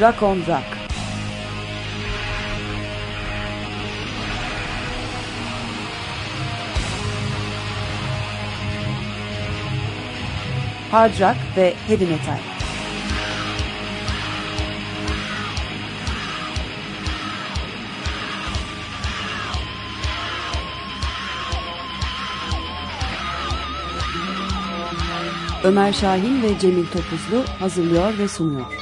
Rock on Rock Hard Rock ve Heavy Metal Ömer Şahin ve Cemil Topuzlu hazırlıyor ve sunuyor.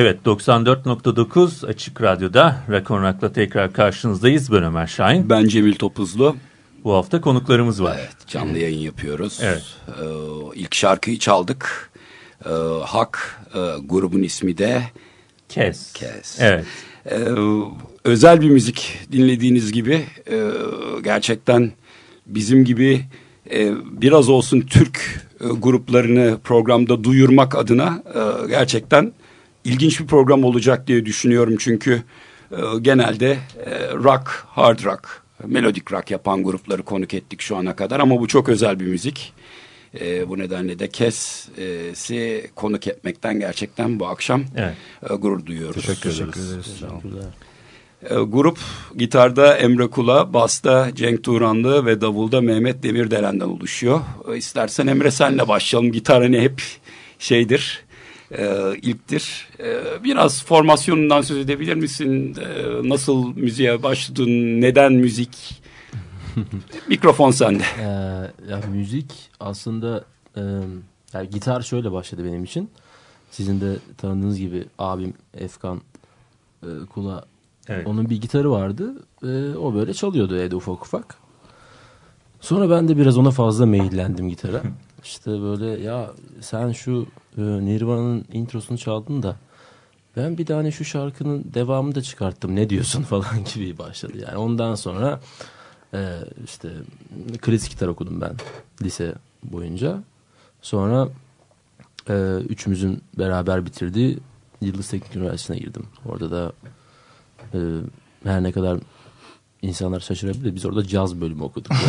Evet 94.9 Açık Radyo'da Rakonrak'la tekrar karşınızdayız. Ben Ömer Şahin. Ben Cemil Topuzlu. Bu hafta konuklarımız var. Evet canlı yayın yapıyoruz. Evet. Ee, ilk şarkıyı çaldık. Ee, Hak e, grubun ismi de Kes. Kes. Evet. Ee, özel bir müzik dinlediğiniz gibi e, gerçekten bizim gibi e, biraz olsun Türk e, gruplarını programda duyurmak adına e, gerçekten ilginç bir program olacak diye düşünüyorum. Çünkü e, genelde e, rock, hard rock, melodik rock yapan grupları konuk ettik şu ana kadar ama bu çok özel bir müzik. E, bu nedenle de Kes'i konuk etmekten gerçekten bu akşam evet. e, gurur duyuyoruz. Teşekkür ederiz. Teşekkürler. E, grup gitarda Emre Kula, basta Cenk Turanlı ve davulda Mehmet Demirdelen'den oluşuyor. E, istersen Emre senle başlayalım. Gitar hani hep şeydir, e, ilktir. E, biraz formasyonundan söz edebilir misin? E, nasıl müziğe başladın? Neden müzik? Mikrofon sende. Ee, ya müzik aslında e, yani gitar şöyle başladı benim için. Sizin de tanıdığınız gibi abim Efkan e, Kula Evet. onun bir gitarı vardı. E, o böyle çalıyordu evde ufak ufak. Sonra ben de biraz ona fazla meyillendim gitara. İşte böyle ya sen şu e, Nirvana'nın introsunu çaldın da ben bir tane şu şarkının devamını da çıkarttım ne diyorsun falan gibi başladı. Yani ondan sonra e, işte klasik gitar okudum ben lise boyunca. Sonra e, üçümüzün beraber bitirdiği Yıldız Teknik Üniversitesi'ne girdim. Orada da e, her ne kadar insanlar şaşırabilir biz orada caz bölümü okuduk.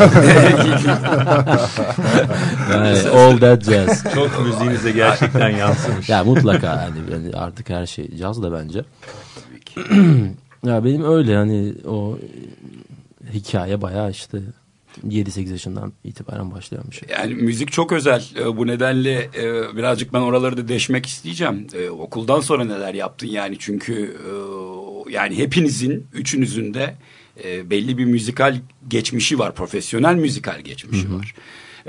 yani all that jazz. Çok müziğinize gerçekten yansımış. Ya mutlaka yani, yani artık her şey caz da bence. ya benim öyle hani o hikaye bayağı işte 7-8 yaşından itibaren başlayan bir şey. Yani müzik çok özel. E, Bu nedenle e, birazcık ben oraları da deşmek isteyeceğim. E, Okuldan sonra neler yaptın yani? Çünkü e, yani hepinizin, üçünüzün de e, belli bir müzikal geçmişi var. Profesyonel müzikal geçmişi var.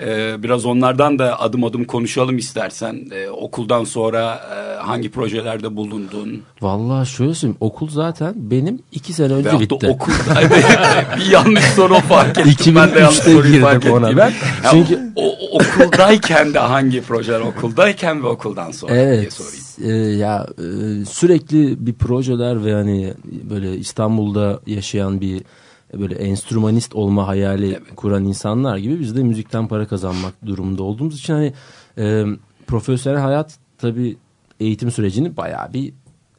E, Biraz onlardan da adım adım konuşalım istersen. E, Okuldan sonra e, hangi projelerde bulundun? Vallahi şöyle söyleyeyim okul zaten benim 2 sene önce Veyahut bitti. okulda bir yanlış soru fark ettim. ben de yanlış 2003'te soruyu fark ona ettim. ben. Ya Çünkü o, o- okuldayken de hangi projeler okuldayken ve okuldan sonra diye Evet. sorayım. E, ya e, sürekli bir projeler ve hani böyle İstanbul'da yaşayan bir böyle enstrümanist olma hayali kuran insanlar gibi biz de müzikten para kazanmak durumunda olduğumuz için hani e, profesyonel hayat tabii eğitim sürecini bayağı bir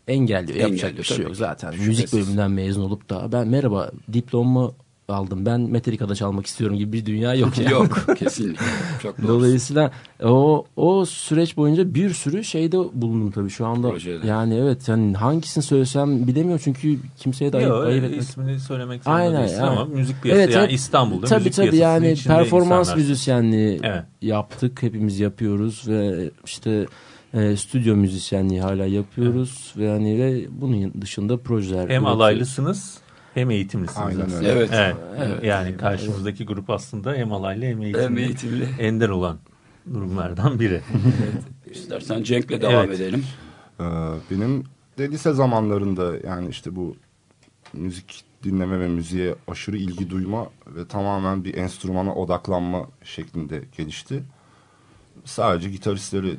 engelliyor. Yapacak bir şey yok zaten. Şüphesiz. Müzik bölümünden mezun olup da ben merhaba diploma aldım. Ben Metallica'da çalmak istiyorum gibi bir dünya yok yani. Yok kesinlikle. Çok doğru. Dolayısıyla o o süreç boyunca bir sürü şeyde bulundum tabii şu anda. Projeler. Yani evet yani hangisini söylesem bilemiyorum çünkü kimseye de ayıp, Yok, ayıp etmek. ismini söylemek zorunda Aynen, değilsin aynen. ama müzik piyasası yani evet. İstanbul'da tabii, müzik tabii, yani performans insanlar. müzisyenliği Evet. yaptık. Hepimiz yapıyoruz ve işte e, stüdyo müzisyenliği hala yapıyoruz ve yani ve bunun dışında projeler Hem üretiyoruz. alaylısınız hem eğitimlisiniz. Aynen aslında. öyle. Evet. Evet. Evet. Yani karşımızdaki grup aslında hem alaylı hem eğitimli. Hem eğitimli. Ender olan durumlardan biri. İstersen Cenk'le devam Evet. edelim. Ee, benim de lise zamanlarında yani işte bu müzik dinleme ve müziğe aşırı ilgi duyma ve tamamen bir enstrümana odaklanma şeklinde gelişti. Sadece gitaristleri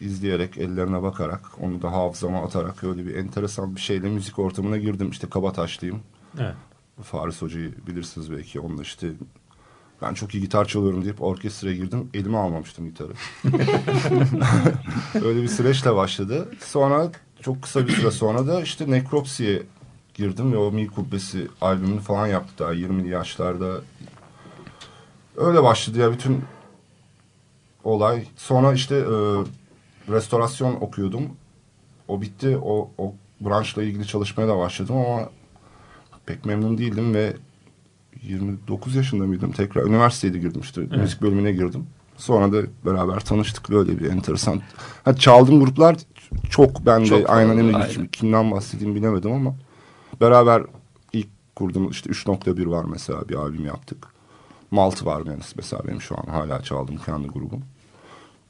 izleyerek, ellerine bakarak, onu da hafızama atarak öyle bir enteresan bir şeyle müzik ortamına girdim. İşte Kabataşlıyım. Evet. Faris Hoca'yı bilirsiniz belki. Onunla işte ben çok iyi gitar çalıyorum deyip orkestraya girdim. Elime almamıştım gitarı. Öyle bir süreçle başladı. Sonra çok kısa bir süre sonra da işte Necropsy'ye girdim ve o Mi Kubbesi albümünü falan yaptı daha 20'li yaşlarda. Öyle başladı ya bütün olay. Sonra işte e, restorasyon okuyordum. O bitti. O, o branşla ilgili çalışmaya da başladım ama pek memnun değildim ve 29 yaşında mıydım? Tekrar üniversiteye girdim işte. Müzik bölümüne girdim. Sonra da beraber tanıştık böyle bir enteresan. Ha, çaldığım gruplar çok ben de Çok aynen emin aynen. Kim- kimden bahsedeyim bilemedim ama beraber ilk kurduğum işte 3.1 var mesela bir albüm yaptık. Malt var yani mesela benim şu an hala çaldığım kendi grubum.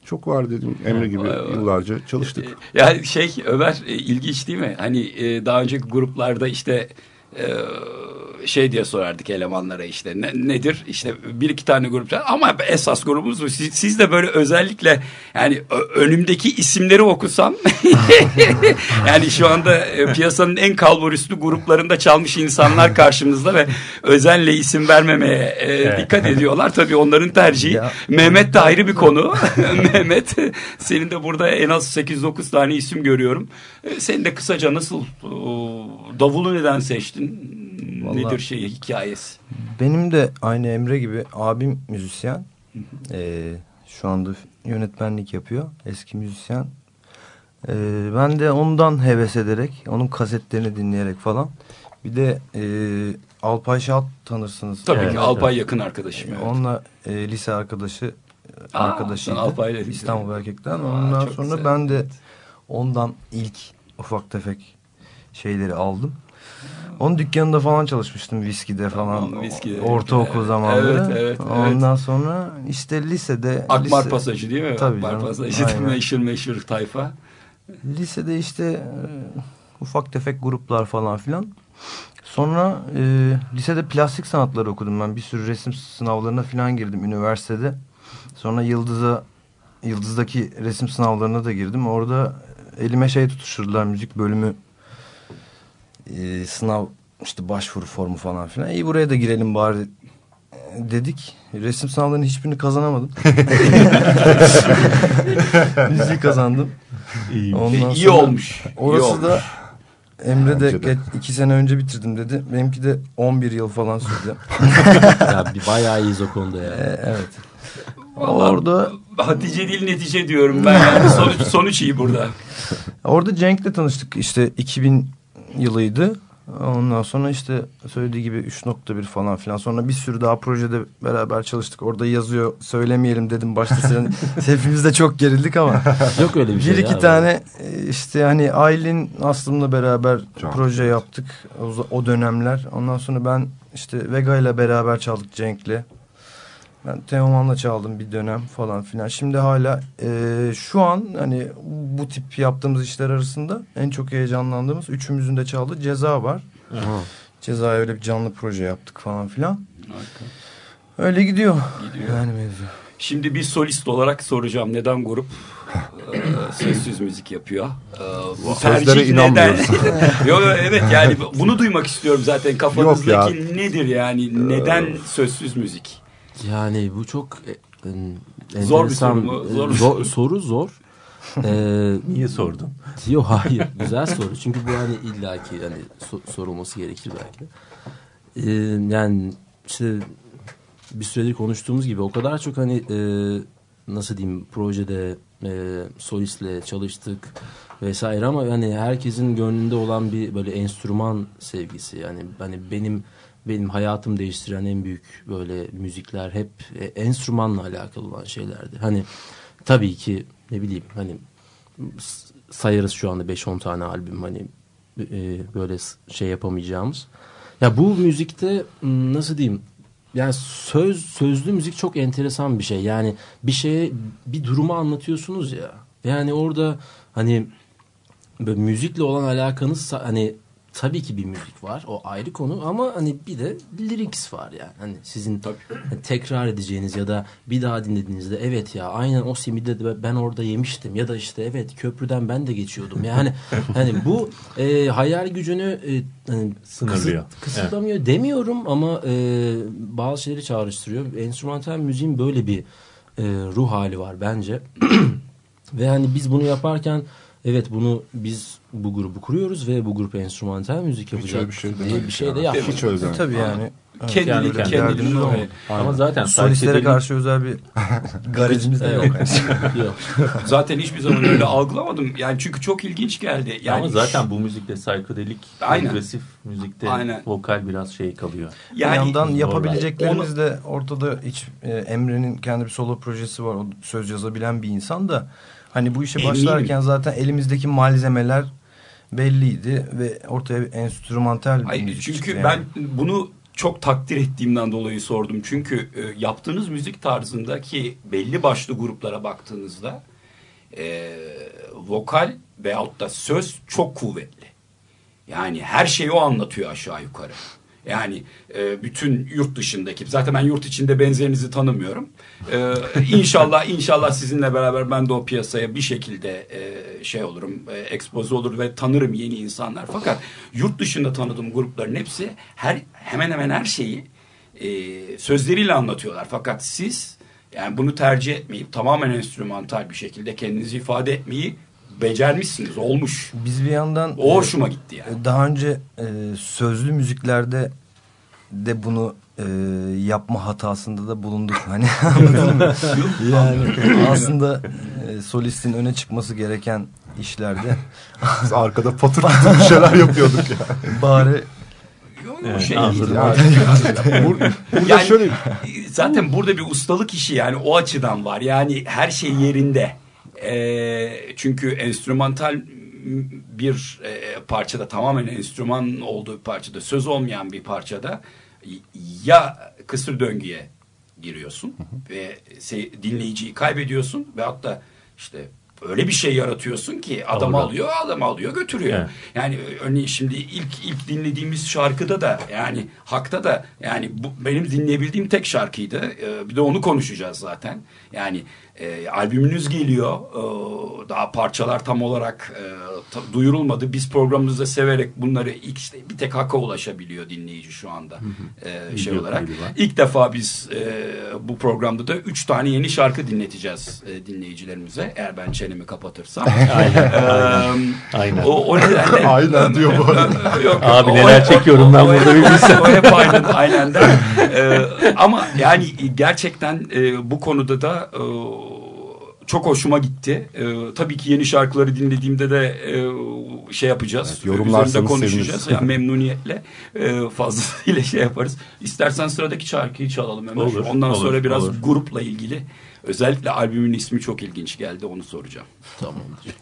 çok var dedim. Emre gibi yıllarca çalıştık. Yani şey Ömer e, ilginç değil mi? Hani e, daha önceki gruplarda işte e, şey diye sorardık elemanlara işte ne, nedir işte bir iki tane grup ama esas grubumuz bu. Siz, siz de böyle özellikle yani önümdeki isimleri okusam yani şu anda e, piyasanın en kalburüstü gruplarında çalmış insanlar karşımızda ve özenle isim vermemeye e, dikkat ediyorlar. Tabii onların tercihi. Ya. Mehmet de ayrı bir konu. Mehmet senin de burada en az 8-9 tane isim görüyorum. E, Sen de kısaca nasıl o, davulu neden seçtin? Vallahi- Nedir şey hikayesi? Benim de aynı Emre gibi abim müzisyen. Ee, şu anda yönetmenlik yapıyor. Eski müzisyen. Ee, ben de ondan heves ederek, onun kasetlerini dinleyerek falan. Bir de e, Alpay Şahat tanırsınız. Tabii Evet, ki Alpay yakın arkadaşım. Evet. Onunla e, lise arkadaşı Aa, arkadaşıydı. Alpay'la İstanbul Erkek'ten. Aa, Ondan sonra güzel. ben de ondan ilk ufak tefek şeyleri aldım. Onun dükkanında falan çalışmıştım viskide falan. Tamam, viskide. Ortaokul Evet, zamanları. evet, evet, Ondan sonra işte lisede Akmar lise- Pasajı değil mi? Tabii Akmar canım, Pasajı aynen. meşhur meşhur tayfa. Lisede işte e, ufak tefek gruplar falan filan. Sonra e, lisede plastik sanatları okudum ben. Bir sürü resim sınavlarına falan girdim üniversitede. Sonra Yıldız'a Yıldız'daki resim sınavlarına da girdim. Orada elime şey tutuşturdular müzik bölümü e, sınav işte başvuru formu falan filan. İyi buraya da girelim bari e, dedik. Resim sınavlarının hiçbirini kazanamadım. Müziği kazandım. Ondan iyi olmuş. iyi Orası olmuş. da Emre de de. iki sene önce bitirdim dedi. Benimki de 11 yıl falan sürdü. ya bir bayağı iyiyiz o konuda ya. E, evet. Vallahi Orada Hatice değil netice diyorum ben. Yani sonuç, sonuç iyi burada. orada Cenk'le tanıştık. İşte 2000 yılıydı. Ondan sonra işte söylediği gibi 3.1 falan filan. Sonra bir sürü daha projede beraber çalıştık. Orada yazıyor söylemeyelim dedim. Başta senin hepimiz de çok gerildik ama. Yok öyle bir şey bir iki ya. tane e, işte hani Aylin Aslım'la beraber Çok proje evet. yaptık o, o dönemler. Ondan sonra ben işte Vega ile beraber çaldık Cenk'le. Ben Teoman'la çaldım bir dönem falan filan. Şimdi hala e, şu an hani bu tip yaptığımız işler arasında en çok heyecanlandığımız üçümüzün de çaldığı Ceza var. Ha. Ceza'ya öyle bir canlı proje yaptık falan filan. Öyle gidiyor. Gidiyor. Yani mevzu. Şimdi bir solist olarak soracağım. Neden grup e, sessiz müzik yapıyor? E, Sözlere inanmıyoruz. Yok yok, evet yani bunu duymak istiyorum zaten. Kafanızdaki Yok ya. Ee, nedir yani? Neden sözsüz müzik? Yani bu çok e, e, Zor bir enteresan, soru mu? Zor bir e, soru. zor. Ee, Niye sordun? Yok hayır güzel soru çünkü bu hani illaki hani so- sorulması gerekir belki. Ee, yani işte bir süredir konuştuğumuz gibi o kadar çok hani e, nasıl diyeyim projede e, solistle çalıştık vesaire ama yani herkesin gönlünde olan bir böyle enstrüman sevgisi yani hani benim benim hayatım değiştiren en büyük böyle müzikler hep e, enstrümanla alakalı olan şeylerdi. Hani tabii ki ne bileyim hani sayarız şu anda 5-10 tane albüm hani e, böyle şey yapamayacağımız. Ya bu müzikte nasıl diyeyim? Yani söz sözlü müzik çok enteresan bir şey. Yani bir şeye bir durumu anlatıyorsunuz ya. Yani orada hani böyle müzikle olan alakanız hani tabii ki bir müzik var. O ayrı konu ama hani bir de lyrics var yani. Hani sizin hani tekrar edeceğiniz ya da bir daha dinlediğinizde evet ya aynen o simidi de ben orada yemiştim ya da işte evet köprüden ben de geçiyordum. Yani hani bu e, hayal gücünü e, hani Sınırlıyor. kısıt- kısıtlamıyor demiyorum ama e, bazı şeyleri çağrıştırıyor. Enstrümantal müziğin böyle bir e, ruh hali var bence. Ve hani biz bunu yaparken evet bunu biz bu grubu kuruyoruz ve bu grup enstrümantal müzik yapacak bir şey diye bir şey de yapmadık. Hiç demedik. Tabii yani. Evet, Kendini, yani o. evet. Ama zaten Solistlere karşı özel bir garezimiz de yok. Yok. Zaten hiçbir zaman öyle algılamadım. Yani çünkü çok ilginç geldi. Yani Ama zaten bu müzikte psychedelic, Aynen. progresif müzikte Aynen. vokal biraz şey kalıyor. yani bir yandan yapabileceklerimiz de ortada hiç e, Emre'nin kendi bir solo projesi var. O söz yazabilen bir insan da hani bu işe Eminim. başlarken zaten elimizdeki malzemeler belliydi ve ortaya bir enstrümantal müzik çünkü çıktı ben yani. bunu çok takdir ettiğimden dolayı sordum. Çünkü e, yaptığınız müzik tarzındaki belli başlı gruplara baktığınızda e, vokal veyahut da söz çok kuvvetli. Yani her şeyi o anlatıyor aşağı yukarı. Yani e, bütün yurt dışındaki zaten ben yurt içinde benzerinizi tanımıyorum. E, inşallah inşallah sizinle beraber ben de o piyasaya bir şekilde e, şey olurum, e, ekspoze olur ve tanırım yeni insanlar. Fakat yurt dışında tanıdığım grupların hepsi her hemen hemen her şeyi e, sözleriyle anlatıyorlar. Fakat siz yani bunu tercih etmeyip tamamen enstrümantal bir şekilde kendinizi ifade etmeyi becermişsiniz, olmuş. Biz bir yandan O hoşuma gitti yani. daha önce e, sözlü müziklerde de bunu e, yapma hatasında da bulunduk. Hani anladın mı? yani aslında e, solistin öne çıkması gereken işlerde Biz arkada patır patır bir şeyler yapıyorduk ya. bari O şey anladım. Yani, bur- burada Yani şöyle zaten burada bir ustalık işi yani o açıdan var. Yani her şey yerinde. Ee, çünkü enstrümantal bir e, parçada tamamen enstrüman olduğu parçada söz olmayan bir parçada ya kısır döngüye giriyorsun ve se- dinleyiciyi kaybediyorsun ve hatta işte öyle bir şey yaratıyorsun ki adam Doğru. alıyor adam alıyor götürüyor. Evet. Yani örneğin şimdi ilk ilk dinlediğimiz şarkıda da yani Hak'ta da yani bu benim dinleyebildiğim tek şarkıydı. Ee, bir de onu konuşacağız zaten. Yani e, albümünüz geliyor. Ee, daha parçalar tam olarak e, ta- duyurulmadı. Biz programımızda severek bunları ilk işte bir tek Hak'a ulaşabiliyor dinleyici şu anda. Ee, şey olarak. İlk defa biz e, bu programda da üç tane yeni şarkı dinleteceğiz e, dinleyicilerimize. Eğer ben çenemi kapatırsam. Aynen. Aynen. O, o nedenle aynen diyor bu arada. Yok, Abi o- neler o- çekiyorum ben o- burada bir bilsen. O hep aynen, aynen der. Ee, ama yani gerçekten e, bu konuda da e, çok hoşuma gitti. E, tabii ki yeni şarkıları dinlediğimde de e, şey yapacağız. Evet, yorumlarsanız konuşacağız. seviniriz. Yani memnuniyetle e, fazlasıyla şey yaparız. İstersen sıradaki şarkıyı çalalım Ömer. Olur, Ondan olur, sonra biraz olur. grupla ilgili. Özellikle albümün ismi çok ilginç geldi. Onu soracağım. Tamamdır.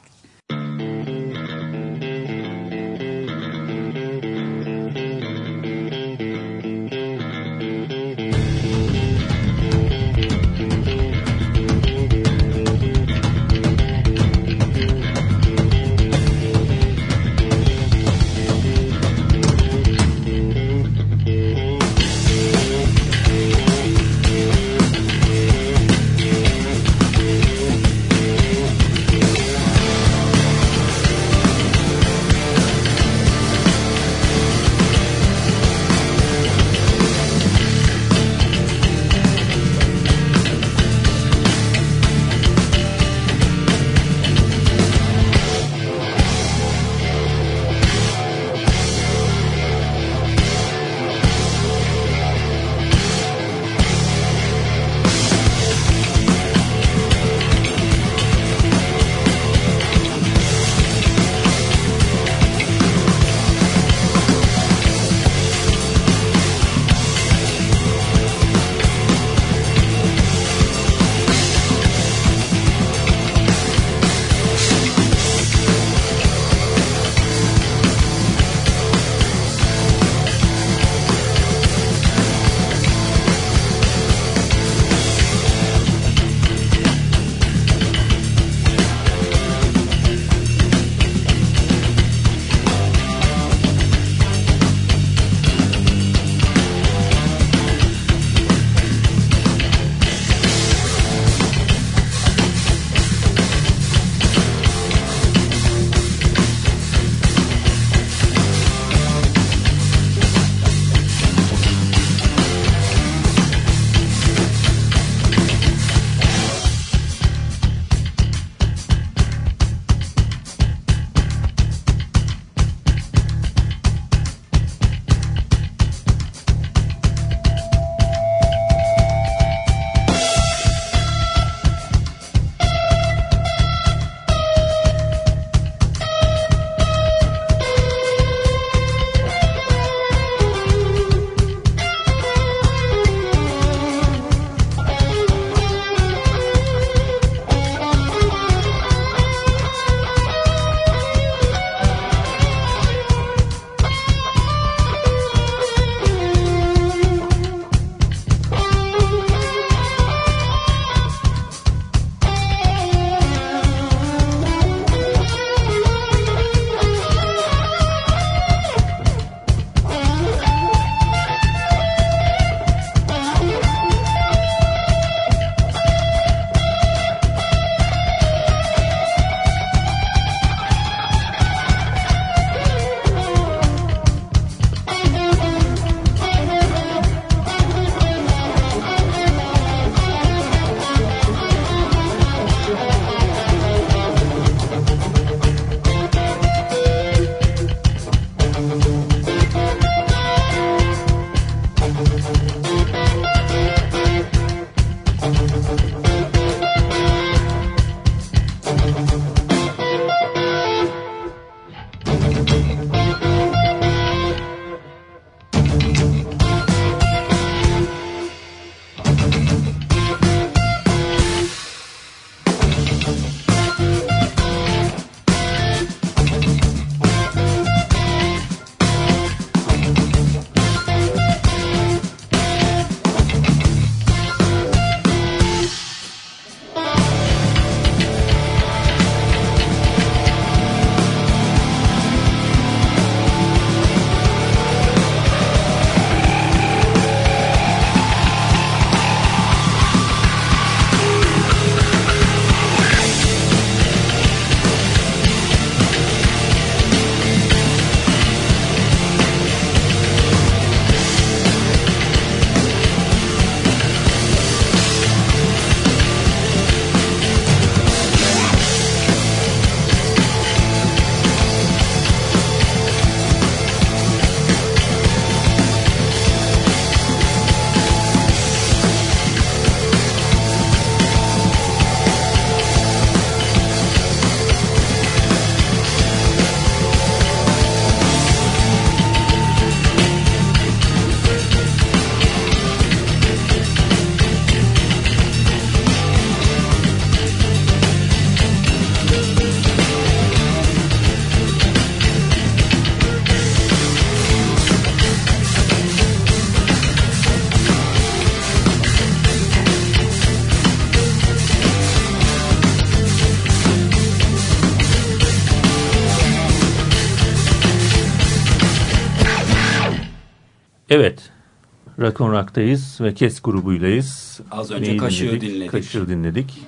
Rock on Rock'tayız ve Kes grubuylayız. Az önce Neyi Kaşığı dinledik. Kaşığı dinledik.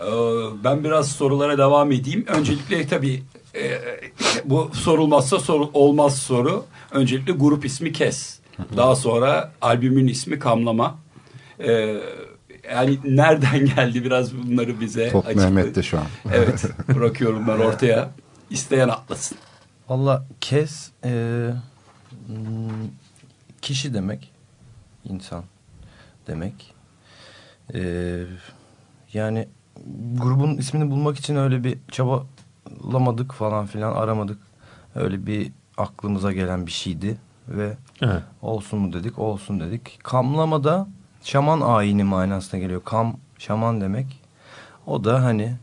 Ee, Ben biraz sorulara devam edeyim. Öncelikle tabii e, bu sorulmazsa soru, olmaz soru. Öncelikle grup ismi Kes. Daha sonra albümün ismi Kamlama. Ee, yani nereden geldi biraz bunları bize Top açıkla- Mehmet'te şu an. Evet bırakıyorum ben ortaya. İsteyen atlasın. Valla kes e, hmm, kişi demek. İnsan demek. E, yani grubun ismini bulmak için öyle bir çabalamadık falan filan aramadık. Öyle bir aklımıza gelen bir şeydi ve Evet. olsun mu dedik olsun dedik. Kamlama da şaman ayini manasına geliyor. Kam şaman demek. O da hani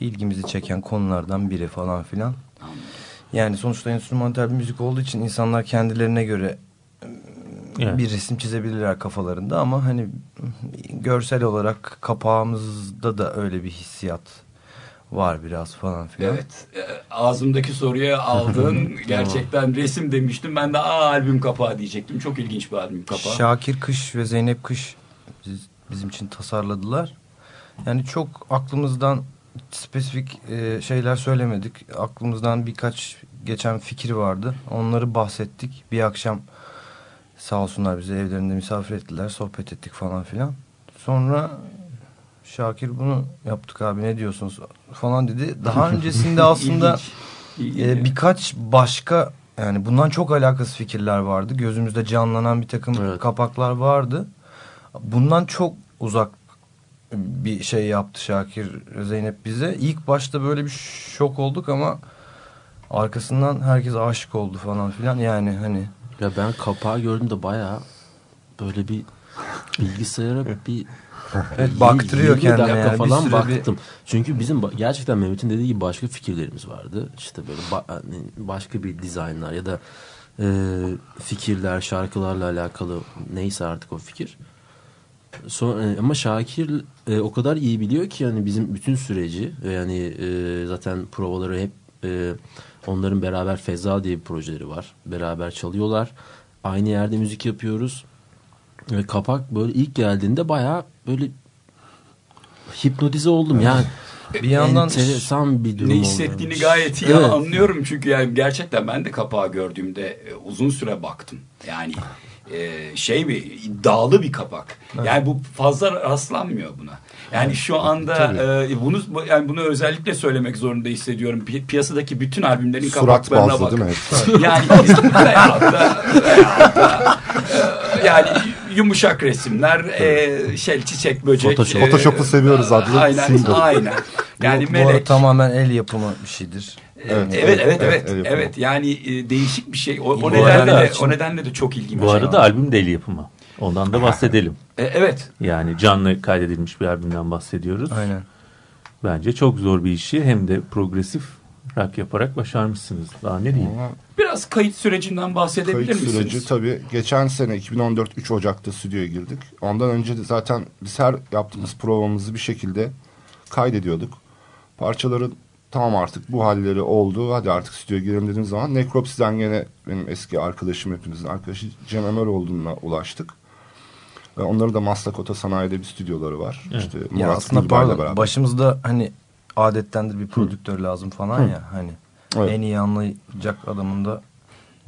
ilgimizi çeken konulardan biri falan filan. Yani sonuçta enstrümantal bir müzik olduğu için insanlar kendilerine göre Evet. bir resim çizebilirler kafalarında ama hani görsel olarak kapağımızda da öyle bir hissiyat var biraz falan filan. Evet e, ağzımdaki soruya aldın. Gerçekten resim demiştim. Ben de aa albüm kapağı diyecektim. Çok ilginç bir albüm kapağı. Şakir Kış ve Zeynep Kış biz- bizim için tasarladılar. Yani çok aklımızdan spesifik e, şeyler söylemedik. Aklımızdan birkaç geçen fikir vardı. Onları bahsettik. Bir akşam sağ olsunlar bizi evlerinde misafir ettiler. Sohbet ettik falan filan. Sonra Şakir bunu yaptık abi ne diyorsunuz falan dedi. Daha öncesinde aslında İlginç. e, birkaç başka yani bundan çok alakasız fikirler vardı. Gözümüzde canlanan bir takım Evet. kapaklar vardı. Bundan çok uzak bir şey yaptı Şakir Zeynep bize. İlk başta böyle bir şok olduk ama arkasından herkes aşık oldu falan filan. Yani hani Ya ben kapağı gördüğümde bayağı böyle bir bilgisayara bir Evet, baktırıyor 20 kendine dakika yani. Bir falan bir- baktım. Çünkü bizim gerçekten Mehmet'in dediği gibi başka fikirlerimiz vardı. İşte böyle ba- hani başka bir dizaynlar ya da e, fikirler, şarkılarla alakalı neyse artık o fikir. Sonra, e, ama Şakir e, o kadar iyi biliyor ki yani bizim bütün süreci yani e, zaten provaları hep e, onların beraber Feza diye bir projeleri var. Beraber çalıyorlar. Aynı yerde müzik yapıyoruz. Ve kapak böyle ilk geldiğinde bayağı böyle hipnotize oldum yani. bir yandan enteresan bir durum ne hissettiğini gayet iyi Evet. anlıyorum çünkü yani gerçekten ben de kapağı gördüğümde e, uzun süre baktım. Yani e, şey bir iddialı bir kapak. Yani bu fazla rastlanmıyor buna. Yani şu anda e, bunu yani bunu özellikle söylemek zorunda hissediyorum. Pi- piyasadaki bütün albümlerin Surat kapaklarına bazlı bak. değil mi? Yani veyahut da, veyahut da, e, yani yumuşak resimler, e, şey çiçek böcek. Photoshop. e, Photoshop'u seviyoruz adlı Aynen, single. aynen. Yani bu, bu arada melek. tamamen el yapımı bir şeydir. Evet, evet, evet, evet. el yapımı. Yani e, değişik bir şey. O, o Bu nedenle de o nedenle de çok ilgimi Bu arada albüm deli yapımı. Ondan da bahsedelim. E, evet. Yani canlı kaydedilmiş bir albümden bahsediyoruz. Aynen. Bence çok zor bir işi hem de progresif rock yaparak başarmışsınız. Daha ne diyeyim? Biraz kayıt sürecinden bahsedebilir Kayıt misiniz? süreci tabii geçen sene 2014 3 Ocak'ta stüdyoya girdik. Ondan önce de zaten biz her yaptığımız provamızı bir şekilde kaydediyorduk. Parçaların tamam artık bu halleri oldu. Hadi artık stüdyoya girelim dediğimiz zaman Necropsy'den gene benim eski arkadaşım hepimizin arkadaşı Cem Ömeroğlu'na ulaştık. Ve onların da Maslakota Sanayi'de bir stüdyoları var. Evet. İşte Ya Murat aslında Gülbay'la pardon beraber. başımızda hani adettendir bir prodüktör lazım falan ya hani Evet. en iyi anlayacak adamın da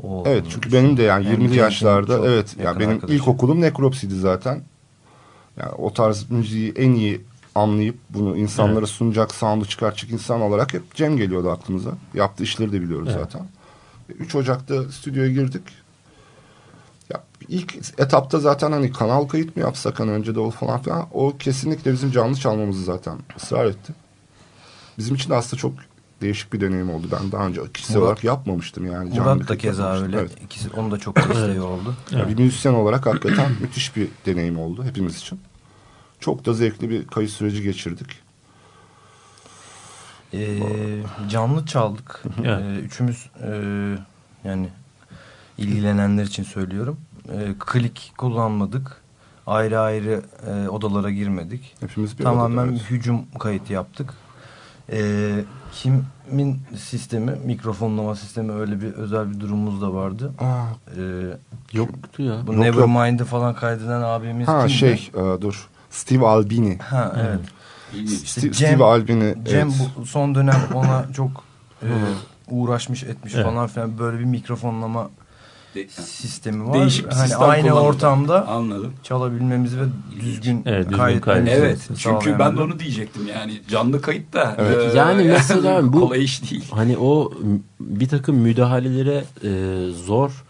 o Evet çünkü benim de yani Hem 20'li Cem'in yaşlarda evet yani benim arkadaşı. ilkokulum nekropsiydi zaten. Yani o tarz müziği en iyi anlayıp bunu insanlara sunacak, sound'u çıkartacak insan olarak hep Cem geliyordu aklımıza. Yaptığı işleri de biliyoruz Evet. zaten. 3 Ocak'ta stüdyoya girdik. İlk etapta zaten hani kanal kayıt mı yapsak hani önce de o falan filan o kesinlikle bizim canlı çalmamızı zaten ısrar etti. Bizim için de aslında çok değişik bir deneyim oldu. Ben daha önce kişisel Murat- olarak yapmamıştım yani. canlı Murat da keza öyle. Evet. İkisi onun da çok desteği oldu. Ya Bir müzisyen olarak hakikaten müthiş bir deneyim oldu hepimiz için. Çok da zevkli bir kayıt süreci geçirdik. Ee, canlı çaldık. Evet. Ee, üçümüz e, yani ilgilenenler için söylüyorum. Ee, klik kullanmadık. Ayrı ayrı e, odalara girmedik. Hepimiz bir Tamamen odada, evet. hücum kayıt yaptık. Ee, kimin sistemi, mikrofonlama sistemi öyle bir özel bir durumumuz da vardı. Aa, Ee, Yoktu ya. bu Yok, yok. Nevermind'i falan kaydeden abimiz ha kimdi? şey e, dur Steve Albini. Ha evet. Steve, Cem- Steve Albini. Cem evet. bu son dönem ona çok e, uğraşmış etmiş Evet. falan filan böyle bir mikrofonlama De- sistemi var. Değişik bir hani sistem aynı kullanıldı. ortamda Anladım. çalabilmemizi ve düzgün Evet, düzgün kaydetmemizi kaydet. Evet. Çünkü ben de onu diyecektim yani canlı kayıt da. Evet. e, Yani mesela bu- kolay iş değil. Hani o bir takım müdahalelere e, zor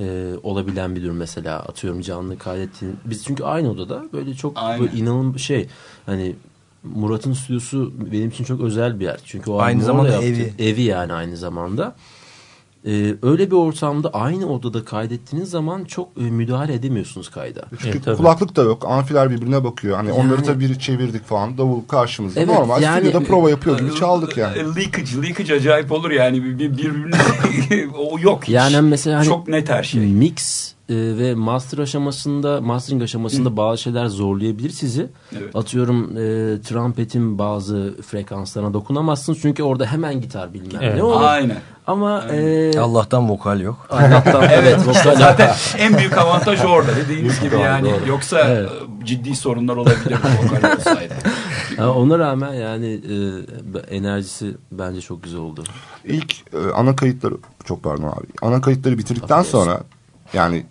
e, olabilen bir durum mesela atıyorum canlı kaydettiğin. Biz çünkü aynı odada böyle çok Aynen. böyle inanılmaz şey hani Murat'ın stüdyosu benim için çok özel bir yer. Çünkü o Aynı zamanda yaptı. evi. Evi yani aynı zamanda. Ee, öyle bir ortamda aynı odada kaydettiğiniz zaman çok e, müdahale edemiyorsunuz kayda. Çünkü Evet, tabii. kulaklık da yok. Amfiler birbirine bakıyor. Hani onları Yani- tabii biri çevirdik falan. Davul karşımızda. Evet, Normal yani- stüdyoda prova yapıyor gibi çaldık yani. E, Leakage, leakage acayip olur yani. Bir, bir, birbirine o yok hiç. Yani mesela hani Çok net her şey. mix e, ve master aşamasında mastering aşamasında bazı şeyler zorlayabilir sizi. Evet. Atıyorum e, trumpetin bazı frekanslarına dokunamazsınız çünkü orada hemen gitar bilmem Evet. ne olur. Aynen. Ama e, Allah'tan vokal yok. Allah'tan evet vokal Zaten en büyük avantaj orada dediğiniz gibi yani. doğru. Yoksa Evet. e, ciddi sorunlar olabilir vokal olsaydı. Ha, ona rağmen yani e, enerjisi bence çok güzel oldu. İlk e, ana kayıtları çok pardon abi. Ana kayıtları bitirdikten Afiyet olsun. sonra yani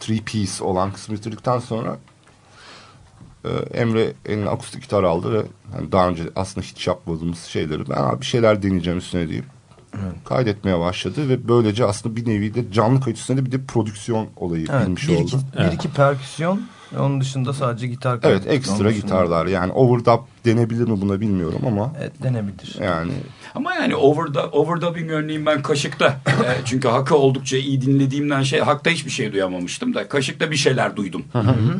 three piece olan kısmı bitirdikten sonra e, Emre eline akustik gitar aldı ve hani daha önce aslında hiç yapmadığımız şeyleri ben bir şeyler deneyeceğim üstüne deyip kaydetmeye başladı ve böylece aslında bir nevi de canlı kayıt üstüne de bir de prodüksiyon olayı Evet, bilmiş bir oldu. iki, bir iki perküsyon onun dışında sadece gitar Evet kaydettik. Onun ekstra gitarlar yani overdub denebilir mi buna bilmiyorum ama Evet denebilir. yani Ama yani overdu overdubbing örneğin ben Kaşık'ta e, çünkü Hak'ı oldukça iyi dinlediğimden şey Hak'ta hiçbir şey duyamamıştım da Kaşık'ta bir şeyler duydum.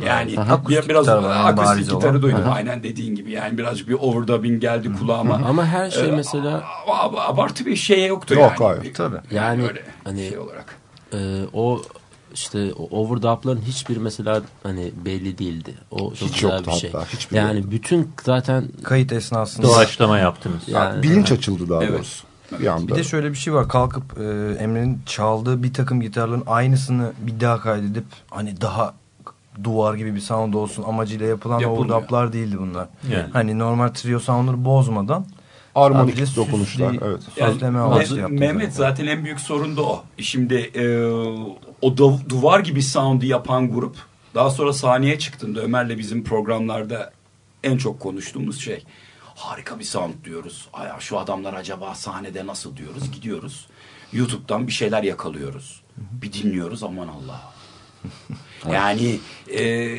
yani Akustik bir, biraz akustik gitarı olan. duydum. Aynen dediğin gibi yani birazcık bir overdubbing geldi kulağıma. Ama her şey Ee, mesela abartı bir şey yoktu Yok, yani. hayır. Tabii. Yani öyle hani- şey olarak. e, o işte o overdub'ların hiçbir mesela hani belli değildi. O çok Hiç güzel yoktu bir şey. hatta, hiçbiri yani yoktu. bütün zaten Kayıt esnasında. Doğaçlama yaptınız. yani bilinç açıldı daha Evet. doğrusu. Bir anda. Bir de şöyle bir şey var. Kalkıp e, Emre'nin çaldığı bir takım gitarların aynısını bir daha kaydedip hani daha duvar gibi bir sound olsun amacıyla yapılan overdub'lar değildi bunlar. Yani. Hani normal trio sound'ları bozmadan Armonik sadece dokunuşlar, evet. Yani. Mehmet zaten en büyük sorun da o. Şimdi e, o duvar gibi sound'u yapan grup daha sonra sahneye çıktığında Ömer'le bizim programlarda en çok konuştuğumuz şey harika bir sound diyoruz. Ay, şu adamlar acaba sahnede nasıl diyoruz. Gidiyoruz. YouTube'dan bir şeyler yakalıyoruz. Bir dinliyoruz aman Allah. Yani e,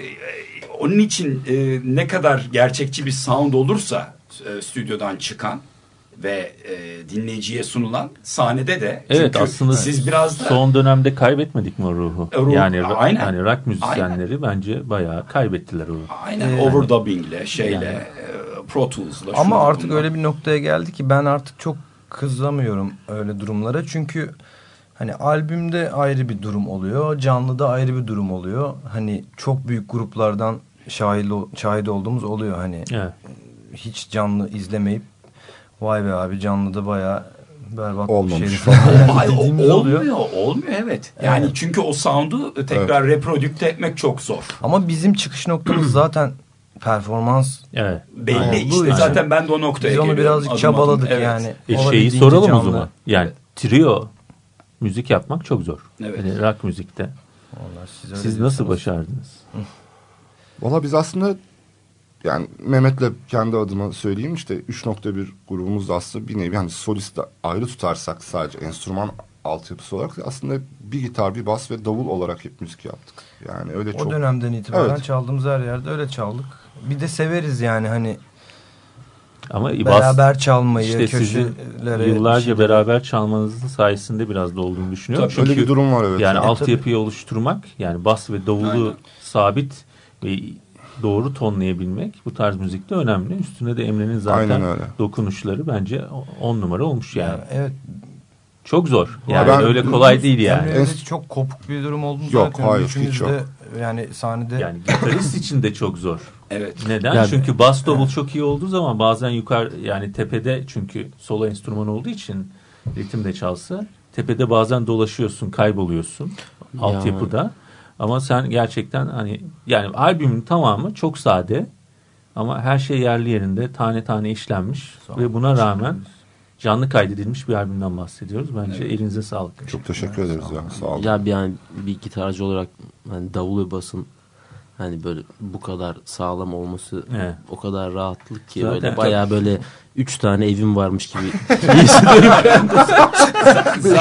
onun için e, ne kadar gerçekçi bir sound olursa e, stüdyodan çıkan ve e, dinleyiciye sunulan sahnede de Evet çünkü aslında siz biraz da son dönemde kaybetmedik mi o ruhu? E, ruh- yani aynen. hani rock müzisyenleri bence bayağı kaybettiler o ruhu. aynen overdubbingle şeyle Yani. e, Pro Tools'la Ama artık bunla. öyle bir noktaya geldi ki ben artık çok kızamıyorum öyle durumlara. Çünkü hani albümde ayrı bir durum oluyor. Canlıda ayrı bir durum oluyor. Hani çok büyük gruplardan şahit, şahit olduğumuz oluyor. Hani Evet. hiç canlı izlemeyip vay be abi canlıda bayağı berbat Olmamış. bir şeydi falan. O- dediğimiz oluyor. olmuyor, olmuyor evet. Yani çünkü o sound'u tekrar reprodükte etmek çok zor. Ama bizim çıkış noktamız zaten performans Evet. Belli Olduğu işte için zaten ben de o noktaya biz onu birazcık Adım çabaladık adım, evet. yani. E şeyi soralım o canlı. zaman. Yani trio müzik yapmak çok zor. Evet. Yani rock müzikte. Vallahi siz Siz nasıl başardınız? Valla biz aslında yani Mehmet'le kendi adıma söyleyeyim işte 3.1 grubumuz da aslında bir nevi hani solist ayrı tutarsak sadece enstrüman altyapısı olarak aslında bir gitar, bir bas ve davul olarak hep müzik yaptık. Yani öyle O çok dönemden itibaren Evet. çaldığımız her yerde öyle çaldık. Bir de severiz yani hani Ama beraber çalmayı, işte sizin köşelere... yıllarca şey- beraber çalmanızın sayesinde biraz da olduğunu düşünüyorum. Tabii, Çünkü öyle bir durum var evet. yani E, altyapıyı oluşturmak yani bas ve davulu Aynen. sabit ve doğru tonlayabilmek bu tarz müzikte önemli. Üstüne de Emre'nin zaten dokunuşları bence on numara olmuş yani. Yani evet. Çok zor. Yani Ben- öyle kolay değil yani. Emre'yle En- çok kopuk bir durum olduğunu Yok, zaten hayır, hiç yok. yani sahnede Yani gitarist için de çok zor. Evet. Neden? Yani- çünkü bas davul çok iyi olduğu zaman bazen yukarı yani tepede çünkü solo enstrüman olduğu için ritim de çalsa tepede bazen dolaşıyorsun, kayboluyorsun altyapıda. Ama sen gerçekten hani yani albümün tamamı çok sade ama her şey yerli yerinde tane tane işlenmiş ve buna rağmen canlı kaydedilmiş bir albümden bahsediyoruz. Bence elinize sağlık. Çok teşekkür ederiz ya. Sağ olun. Ya bir yani bir gitarcı olarak hani davul ve basın hani böyle bu kadar sağlam olması Evet. o kadar rahatlık ki Zaten- böyle bayağı böyle üç tane evim varmış gibi.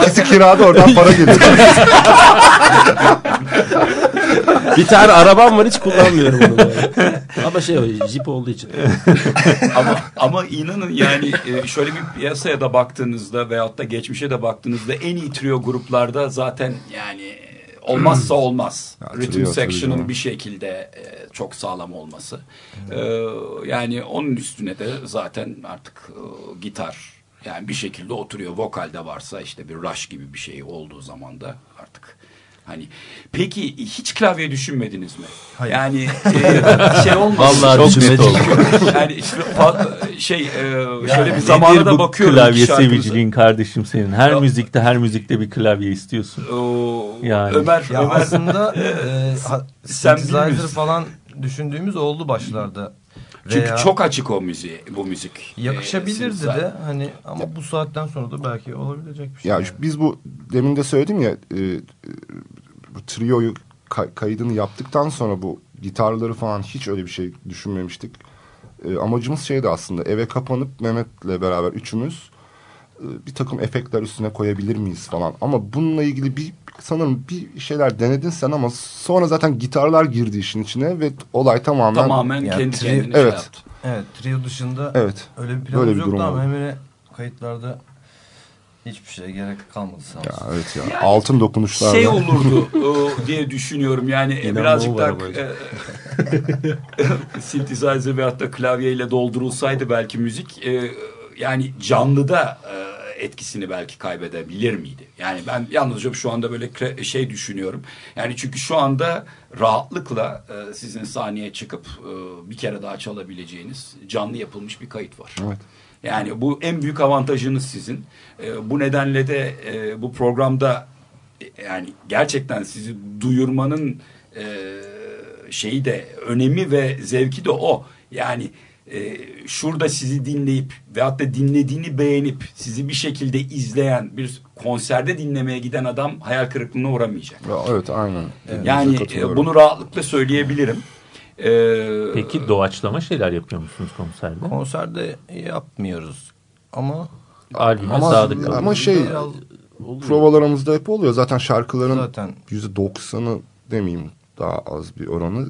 İkisi kirada oradan para geliyor. bir tane arabam var hiç kullanmıyorum onu. Böyle. Ama şey o jip olduğu için. ama ama inanın yani e, şöyle bir piyasaya da baktığınızda veyahut da geçmişe de baktığınızda en iyi trio gruplarda zaten yani olmazsa olmaz. Ya, Rhythm trio tabii section'ın bir şekilde e, çok sağlam olması. E, yani onun üstüne de zaten artık e, gitar yani bir şekilde oturuyor. Vokalde varsa işte bir rush gibi bir şey olduğu zaman da artık Hani peki hiç klavye düşünmediniz mi? Hayır. Yani e, şey olmasın. Vallahi Çok net oldu. yani işte fa- şey e, şöyle bir Nedir zamana da bu bakıyorum. klavye seviciliğin kardeşim senin. Her Ya- müzikte her müzikte bir klavye istiyorsun. Oo, Yani. Ömer, Ya Ömer aslında e, ha- Sen falan düşündüğümüz oldu başlarda. çünkü Veya çok açık o müziği, bu müzik. yakışabilirdi Ee, de hani ama bu saatten sonra da belki olabilecek bir şey. Ya yani. biz bu demin de söyledim ya e, e, bu trioyu kay- kaydını yaptıktan sonra bu gitarları falan hiç öyle bir şey düşünmemiştik. E, amacımız şeydi aslında eve kapanıp Mehmet'le beraber üçümüz e, bir takım efektler üstüne koyabilir miyiz falan. Ama bununla ilgili bir sanırım bir şeyler denedin sen ama sonra zaten gitarlar girdi işin içine ve olay tamamen Tamamen Yani kendi tri- kendine şey Evet. yaptı. Evet trio dışında evet öyle bir planımız yoktu durum ama oldu. Emre kayıtlarda hiçbir şeye gerek kalmadı sağ ya olsun. evet ya altın dokunuşlarla. Şey olurdu e, diye düşünüyorum yani e, İnanma birazcık daha e, synthesizer veyahut da klavyeyle doldurulsaydı belki müzik e, yani canlıda e, etkisini belki kaybedebilir miydi? Yani ben yalnızca şu anda böyle şey düşünüyorum. Yani çünkü şu anda rahatlıkla e, sizin sahneye çıkıp e, bir kere daha çalabileceğiniz canlı yapılmış bir kayıt var. Evet. Yani bu en büyük avantajınız sizin. E, bu nedenle de e, bu programda yani gerçekten sizi duyurmanın e, şeyi de önemi ve zevki de o. Yani e, şurada sizi dinleyip veyahut da dinlediğini beğenip sizi bir şekilde izleyen bir konserde dinlemeye giden adam hayal kırıklığına uğramayacak. Ya, evet aynen. Yani e, bunu rahatlıkla söyleyebilirim. E, Peki doğaçlama şeyler yapıyor musunuz konserde? Konserde yapmıyoruz ama Albüme Ama- sadık ama şey provalarımızda hep oluyor. Zaten şarkıların zaten yüzde doksanı demeyeyim daha az bir oranı.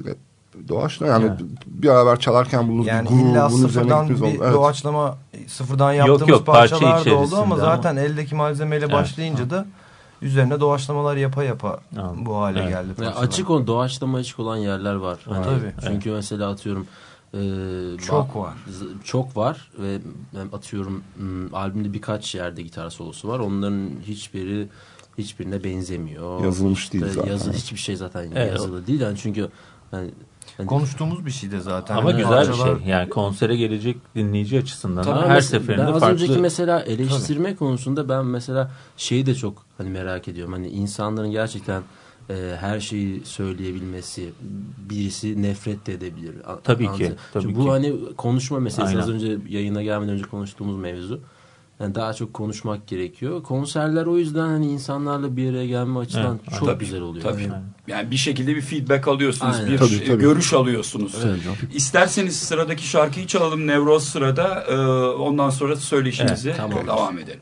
Doğaçlama yani Evet. bir beraber çalarken bulunduğumuz Yani grubu illa sıfırdan bir oldu. Evet. doğaçlama sıfırdan yaptığımız yok, parça parçalar da oldu ama ama. zaten eldeki malzemeyle Evet. başlayınca da üzerine doğaçlamalar yapa yapa Anladım. bu hale Evet. geldi. Ya parçalar. açık on doğaçlama açık olan yerler var. Hani Tabii. Çünkü mesela atıyorum e, Çok var. Çok var ve ben atıyorum m, albümde birkaç yerde gitar solosu var. Onların hiçbiri hiçbirine benzemiyor. Yazılmış değil zaten. Yazı hiçbir şey zaten Evet. yazılı değil. Yani çünkü yani, yani Konuştuğumuz bir şey de zaten. Ama Yani güzel bir parçalar- şey. Yani konsere gelecek dinleyici açısından Tabii da her seferinde ben az farklı. önceki mesela eleştirme konusunda ben mesela şeyi de çok hani merak ediyorum. Hani insanların gerçekten e, her şeyi söyleyebilmesi, birisi nefret de edebilir. Tabii ki, anlatıyor. tabii Çünkü ki. bu hani konuşma meselesi. Aynen. Az önce yayına gelmeden önce konuştuğumuz mevzu. Yani daha çok konuşmak gerekiyor. Konserler o yüzden hani insanlarla bir araya gelme açısından Evet, çok Tabii, güzel oluyor. Tabii. Aynen. Yani bir şekilde bir feedback alıyorsunuz, Aynen. bir Tabii, e, tabii. görüş alıyorsunuz. Evet. İsterseniz sıradaki şarkıyı çalalım Nevroz sırada. e, ondan sonra söyleşinizi Evet, tamam. devam edelim.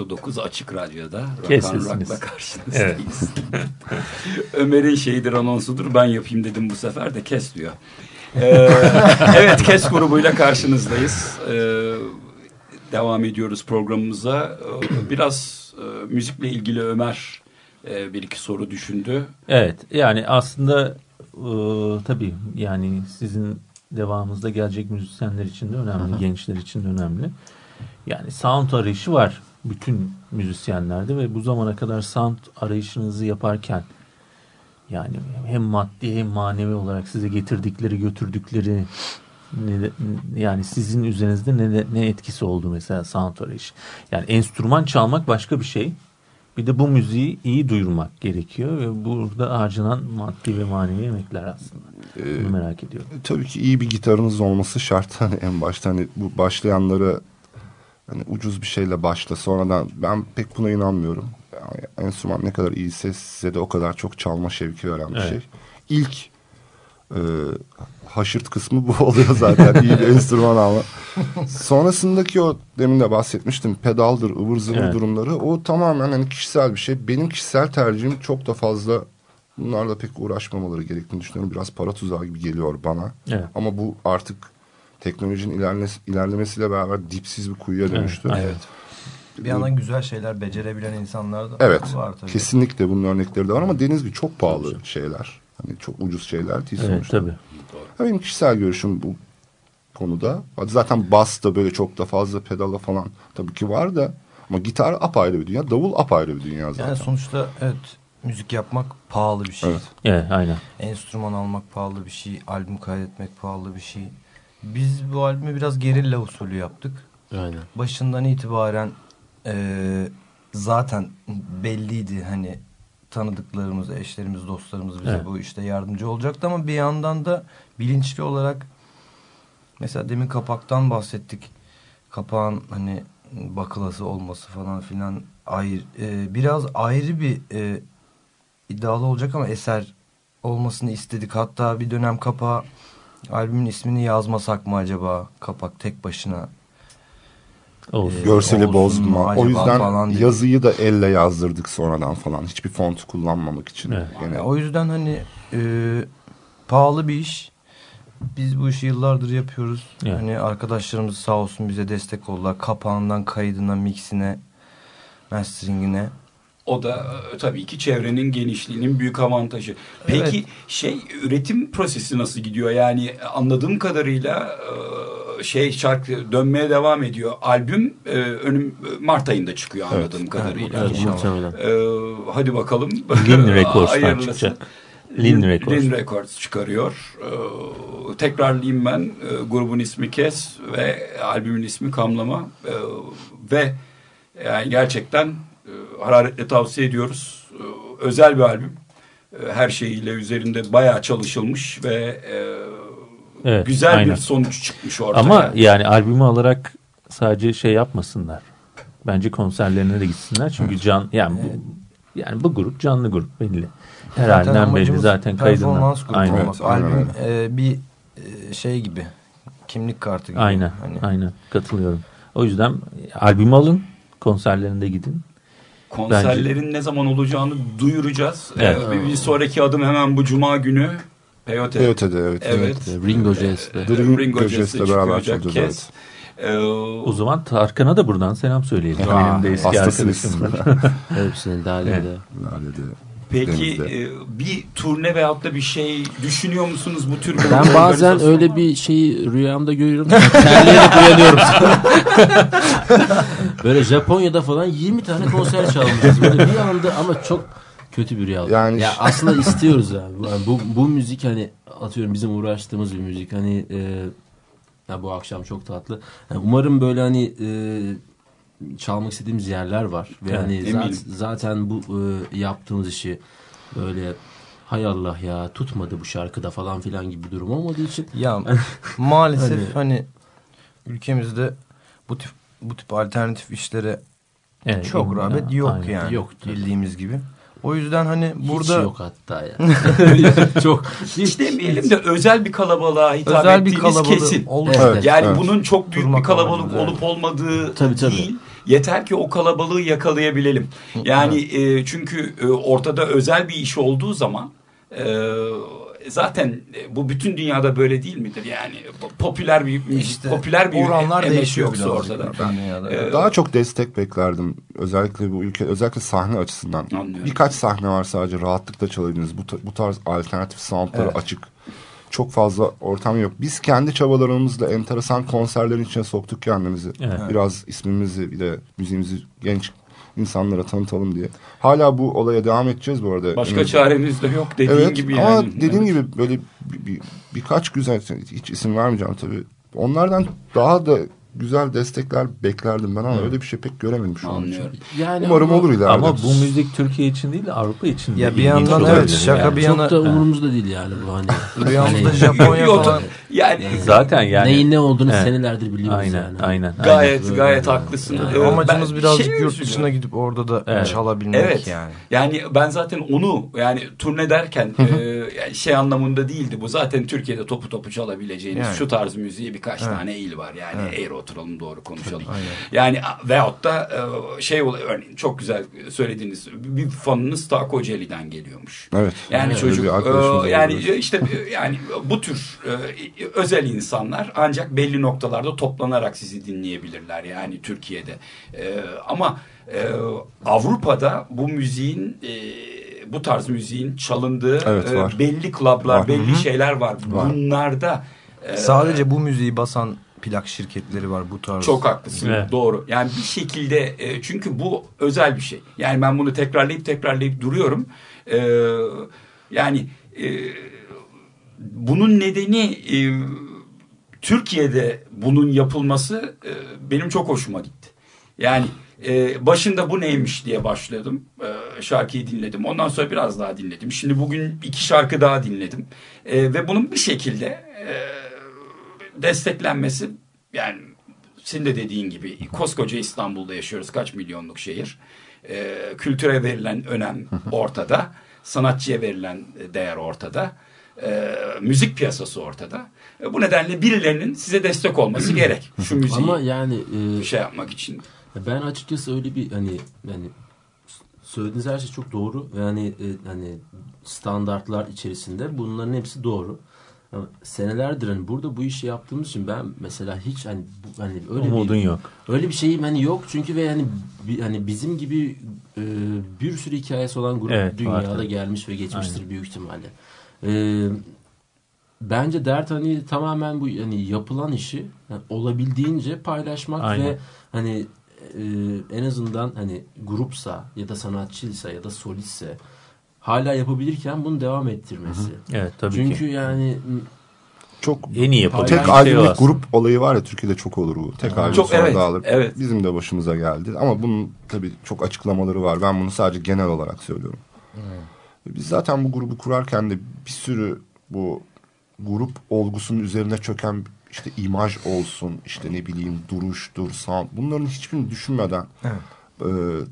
94.9 Açık Radyo'da. Rock Rock'la karşınızdayız. Ömer'in şeyidir anonsudur ben yapayım dedim bu sefer de kes diyor. Ee, evet kes grubuyla karşınızdayız. Ee, devam ediyoruz programımıza. Ee, biraz e, müzikle ilgili Ömer e, bir iki soru düşündü. Evet yani aslında e, tabii yani sizin devamınızda gelecek müzisyenler için de önemli, gençler için de önemli. Yani sound arayışı var bütün müzisyenlerde ve bu zamana kadar sound arayışınızı yaparken yani hem maddi hem manevi olarak size getirdikleri götürdükleri ne, yani sizin üzerinizde ne, ne etkisi oldu mesela sound arayışı. Yani enstrüman çalmak başka bir şey. Bir de bu müziği iyi duyurmak gerekiyor ve burada harcanan maddi ve manevi emekler aslında. Bunu merak ediyorum. Tabii ki iyi bir gitarınız olması şart hani en başta hani bu başlayanlara hani ucuz bir şeyle başla sonradan ben pek buna inanmıyorum. Yani enstrüman ne kadar iyiyse size de o kadar çok çalma şevki veren bir Evet. şey. İlk e, haşırt kısmı bu oluyor zaten iyi bir enstrüman alma. Sonrasındaki o demin de bahsetmiştim pedaldır ıvır zıvır Evet. durumları o tamamen hani kişisel bir şey. Benim kişisel tercihim çok da fazla bunlarla pek uğraşmamaları gerektiğini düşünüyorum. Biraz para tuzağı gibi geliyor bana. Evet. Ama bu artık teknolojinin ilerles- ilerlemesiyle beraber dipsiz bir kuyuya dönüştü. Evet. Bir yandan güzel şeyler becerebilen insanlar da Evet, var tabii. kesinlikle bunun örnekleri de var ama deniz gibi çok pahalı şeyler. Hani çok ucuz şeyler değil Evet sonuçta. tabii. Ha, Benim kişisel görüşüm bu konuda. Hadi zaten bas da böyle çok da fazla pedala falan tabii ki var da ama gitar apayrı bir dünya, davul apayrı bir dünya zaten. Yani sonuçta evet müzik yapmak pahalı bir şey. Evet. Evet aynen. Enstrüman almak pahalı bir şey. Albüm kaydetmek pahalı bir şey. Biz bu albümü biraz gerilla usulü yaptık. Aynen. Başından itibaren eee, zaten belliydi hani tanıdıklarımız, eşlerimiz, dostlarımız bize Evet. bu işte yardımcı olacaktı ama bir yandan da bilinçli olarak mesela demin kapaktan bahsettik. Kapağın hani bakılası olması falan filan ayrı, eee, biraz ayrı bir eee, iddialı olacak ama eser olmasını istedik. Hatta bir dönem kapağa albümün ismini yazmasak mı acaba kapak tek başına Olsun. Ee, Görseli olsun bozma. acaba O yüzden yazıyı da elle yazdırdık sonradan falan. Hiçbir font kullanmamak için. Evet. Gene Yani o yüzden hani e, pahalı bir iş. Biz bu işi yıllardır yapıyoruz. Evet. Hani arkadaşlarımız sağ olsun bize destek oldular. Kapağından kaydına, mixine, masteringine. O da e, tabii ki çevrenin genişliğinin büyük avantajı. Peki Evet. şey üretim prosesi nasıl gidiyor? Yani anladığım kadarıyla e, şey şarkı dönmeye devam ediyor. Albüm e, önüm Mart ayında çıkıyor anladığım kadarıyla. Evet, İnşallah. E, hadi bakalım. Lin Records'tan çıkacak. Lin Records. Lin Records çıkarıyor. E, tekrarlayayım ben. E, grubun ismi Kes ve albümün ismi Kamlama. E, ve yani gerçekten e, hararetle tavsiye ediyoruz. E, özel bir albüm. E, her şeyiyle üzerinde bayağı çalışılmış ve e, Evet, güzel aynen. bir sonuç çıkmış ortaya. Ama yani albümü alarak sadece şey yapmasınlar. Bence konserlerine de gitsinler. Çünkü can yani bu yani bu grup canlı grup belli. Her Zaten halinden belli zaten kaydından. Performans grubu Aynen. olmak. Evet, Albüm e, bir e, şey gibi. Kimlik kartı gibi. Aynen. Hani Aynen. Katılıyorum. O yüzden albümü alın, konserlerinde gidin. Konserlerin ne zaman olacağını duyuracağız. E, Evet. bir, bir sonraki adım hemen bu cuma günü. Peyote. Peyote'de evet. Evet. Ringo Jazz'de. The Ring- Ringo Jazz'le Jazz'le beraber çalacağız, Kes. Ee, O zaman Tarkan'a da buradan selam söyleyelim. Aa, Benim de eski hastasıyız. arkadaşımdır. Hepsinin Dali'de. Lale'de, Peki Deniz'de. e, bir turne veyahut da bir şey düşünüyor musunuz bu tür bir Ben bazen öyle bir şeyi rüyamda görüyorum. Terleyerek uyanıyorum. Böyle Japonya'da falan 20 tane konser çalmışız. Böyle bir anda ama çok kötü bir rüya. Yani- ya aslında istiyoruz abi. Yani bu, bu müzik hani atıyorum bizim uğraştığımız bir müzik. Hani e, ya bu akşam çok tatlı. Yani umarım böyle hani e, çalmak istediğimiz yerler var. Ve eminim. zaten, zaten bu e, yaptığımız işi böyle hay Allah ya tutmadı bu şarkıda falan filan gibi bir durum olmadığı için Ya maalesef Hani- hani ülkemizde bu tip bu tip alternatif işlere Evet, çok ya, rağbet yok aynen. yani. Yok bildiğimiz gibi. O yüzden hani burada Hiç yok hatta ya. çok Hiç demeyelim de özel bir kalabalığa hitap özel bir ettiğiniz kalabalık kesin. olmuş. Evet. Yani Evet. bunun çok büyük Durmak bir kalabalık olup olmadığı Tabii, tabii. değil. Yeter ki o kalabalığı yakalayabilelim. Yani e, çünkü e, ortada özel bir iş olduğu zaman e, zaten e, bu bütün dünyada böyle değil midir? Yani po- popüler bir İşte popüler bir oranlar emek değişiyor yoksa ortada. bütün dünyada. E, Daha çok destek beklerdim. Özellikle bu ülke, özellikle sahne açısından. Anlıyorum. Birkaç sahne var sadece rahatlıkla çalabildiğiniz. Bu, bu tarz alternatif soundları Evet. açık. Çok fazla ortam yok. Biz kendi çabalarımızla enteresan konserlerin içine soktuk kendimizi. Evet. Biraz ismimizi bir de müziğimizi genç insanlara tanıtalım diye. Hala bu olaya devam edeceğiz bu arada. Başka Eminim. çaremiz de yok dediğin evet, gibi ama yani. dediğim gibi böyle bir, bir- birkaç güzel hiç isim vermeyeceğim tabii. Onlardan daha da güzel destekler beklerdim ben ama öyle bir şey pek göremedim şu an için. Anlıyorum. yani Umarım ama olur ileride. Ama bu müzik Türkiye için değil de Avrupa için Ya bir yandan evet şaka Yani bir Çok yana da umurumuzda değil yani bu hani. rüyamızda Hani Japonya falan Yani Zaten yani neyin ne olduğunu Evet. senelerdir biliyoruz aynen, yani. aynen gayet Aynen. gayet haklısın. Yani Ee, amacımız ben birazcık şeye yurt dışına gidip orada da Evet. çalabilmek Evet. yani. Yani ben zaten onu yani turne derken e, yani şey anlamında değildi bu. Zaten Türkiye'de topu topu çalabileceğiniz Yani. şu tarz müziği birkaç Evet. tane il var. Yani eğri oturalım doğru konuşalım. Aynen. Yani veyahut da e, şey oluyor örneğin çok güzel söylediğiniz bir fanınız ta Kocaeli'den geliyormuş. Evet. Yani Evet, çocuk e, yani işte e, yani bu tür özel insanlar ancak belli noktalarda toplanarak sizi dinleyebilirler yani Türkiye'de. Ama Avrupa'da bu müziğin bu tarz müziğin çalındığı Evet, var. belli klublar, Var. belli şeyler var. Var. Bunlarda e, Sadece bu müziği basan plak şirketleri var bu tarz. çok haklısın. Evet. Doğru. Yani bir şekilde e, çünkü bu özel bir şey. Yani ben bunu tekrarlayıp tekrarlayıp duruyorum. E, yani e, bunun nedeni e, Türkiye'de bunun yapılması e, benim çok hoşuma gitti. Yani e, başında bu neymiş diye başladım. E, şarkıyı dinledim. Ondan sonra biraz daha dinledim. Şimdi bugün iki şarkı daha dinledim. E, ve bunun bir şekilde e, desteklenmesi yani senin de dediğin gibi koskoca İstanbul'da yaşıyoruz kaç milyonluk şehir. Ee, kültüre verilen önem ortada. Sanatçıya verilen değer ortada. Ee, müzik piyasası ortada. E, bu nedenle birilerinin size destek olması gerek. Şu müziği Ama yani e, şey yapmak için. ben açıkçası öyle bir hani yani söylediğiniz her şey çok doğru ve hani e, hani standartlar içerisinde bunların hepsi doğru. Senelerdir hani burada bu işi yaptığımız için ben mesela hiç hani bu, hani öyle umudun bir, yok. Öyle bir şeyim hani yok çünkü ve hani hani bizim gibi e, bir sürü hikayesi olan grup Evet, dünyada tabii. gelmiş ve geçmiştir büyük ihtimalle. E, bence dert hani tamamen bu hani yapılan işi yani olabildiğince paylaşmak Aynen. ve hani e, en azından hani grupsa ya da sanatçıysa ya da solistse hala yapabilirken bunu devam ettirmesi. Evet tabii Çünkü ki. yani Çok En iyi yapılan tek şey albümlük aslında. grup olayı var ya Türkiye'de çok olur bu. Tek albüm Çok, sonra evet, dağılır. evet. Bizim de başımıza geldi. Ama bunun tabii çok açıklamaları var. Ben bunu sadece genel olarak söylüyorum. Biz zaten bu grubu kurarken de bir sürü bu grup olgusunun üzerine çöken işte imaj olsun, işte ne bileyim duruştur, sound bunların hiçbirini düşünmeden Evet. e,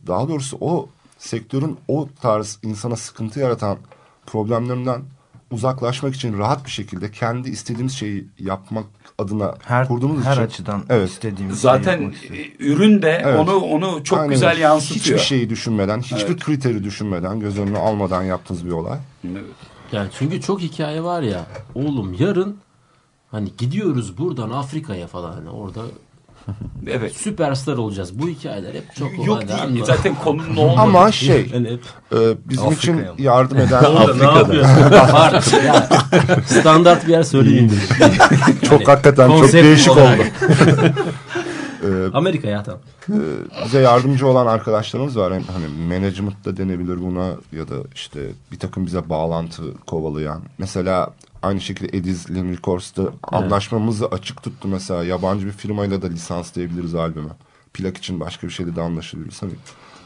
daha doğrusu o sektörün o tarz insana sıkıntı yaratan problemlerinden uzaklaşmak için rahat bir şekilde kendi istediğimiz şeyi yapmak adına Her, kurduğumuz her için açıdan Evet. istediğimiz şeyi Zaten e, ürün de Evet. onu onu çok Aynen güzel yansıtıyor. Hiçbir şeyi düşünmeden, hiçbir Evet. kriteri düşünmeden, göz önüne almadan yaptığınız bir olay. Evet. Yani çünkü çok hikaye var ya. Oğlum yarın hani gidiyoruz buradan Afrika'ya falan hani orada Evet. süperstar olacağız. Bu hikayeler hep çok Yok değil. anla. Zaten konunun ne olmadığı. Ama şey, Yani hep e, bizim Afrika'ya için mı? yardım eden Afrika'da. Var. ya, standart bir yer söyleyeyim. çok hakikaten çok değişik olarak. oldu. Amerika ya tamam. bize yardımcı olan arkadaşlarımız var. Hem Hani management da denebilir buna ya da işte bir takım bize bağlantı kovalayan. Mesela aynı şekilde Ediz Lim Records'ta anlaşmamızı açık tuttu mesela. Yabancı bir firmayla da lisanslayabiliriz albümü. Plak için başka bir şeyle de anlaşabiliriz. Hani